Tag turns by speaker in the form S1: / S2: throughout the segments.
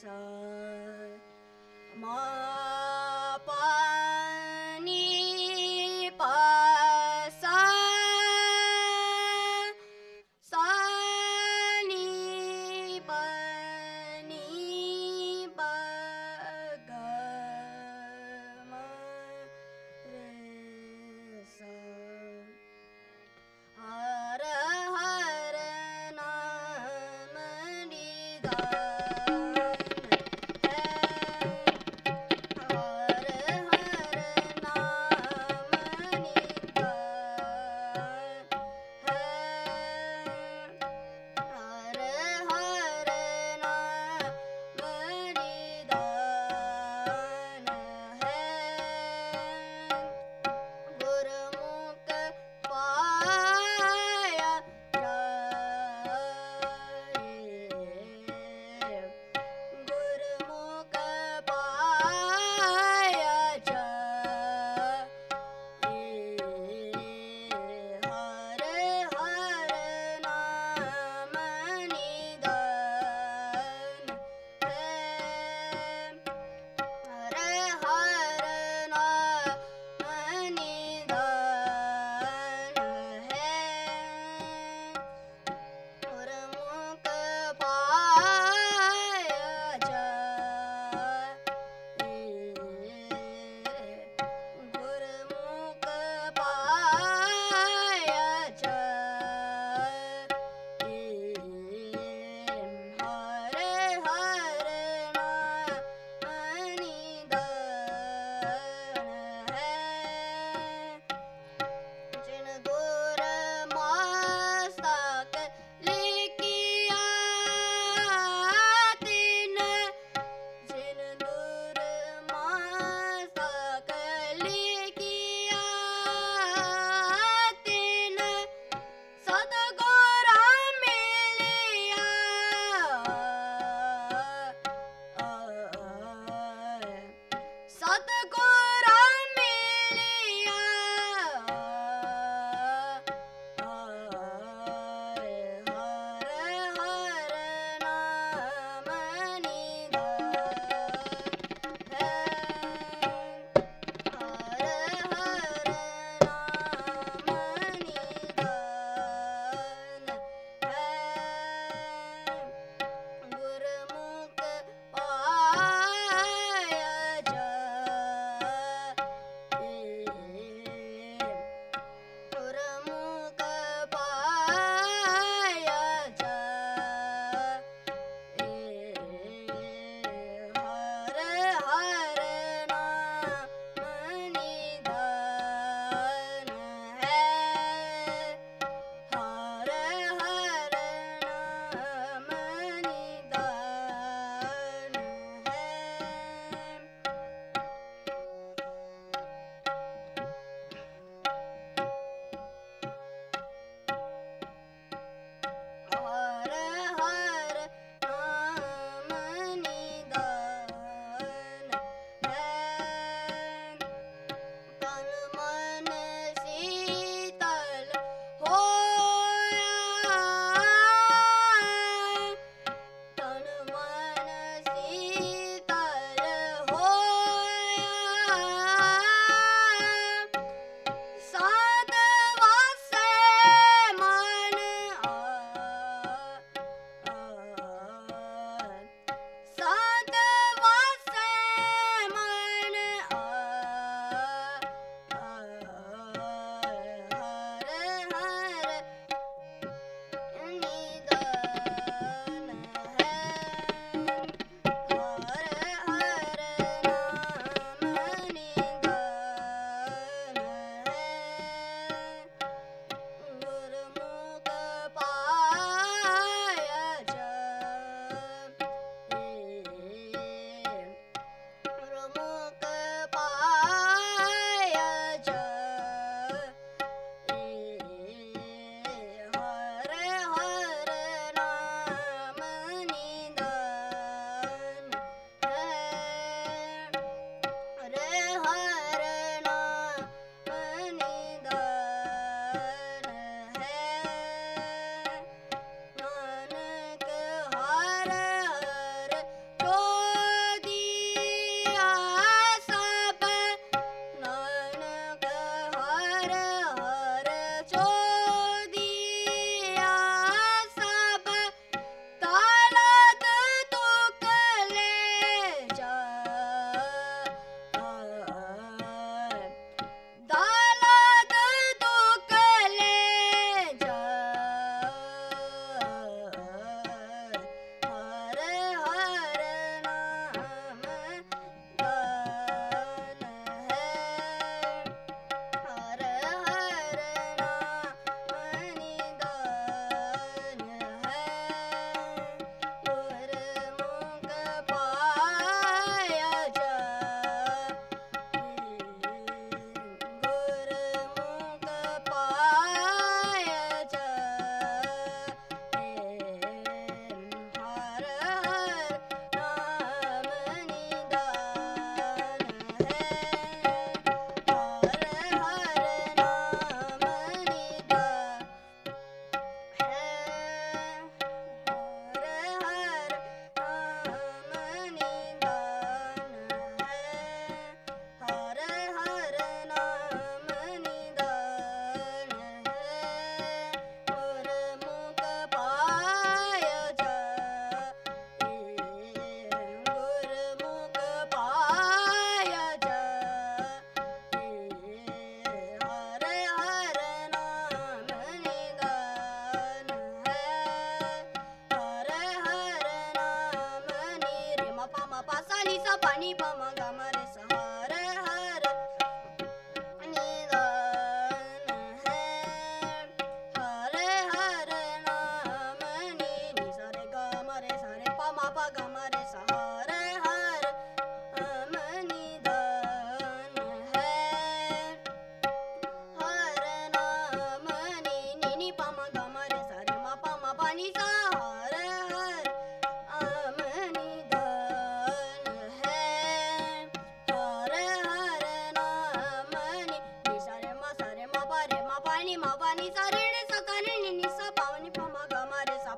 S1: 生。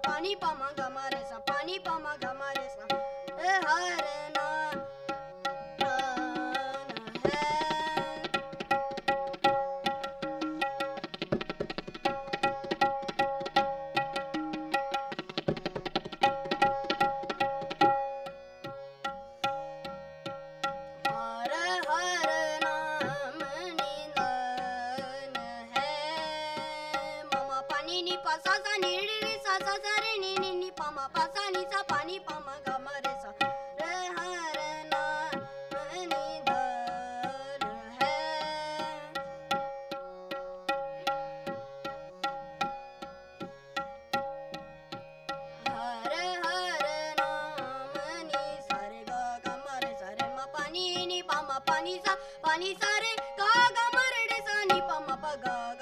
S1: 把你帮忙。సా పని సారే కా గ మ ర డ స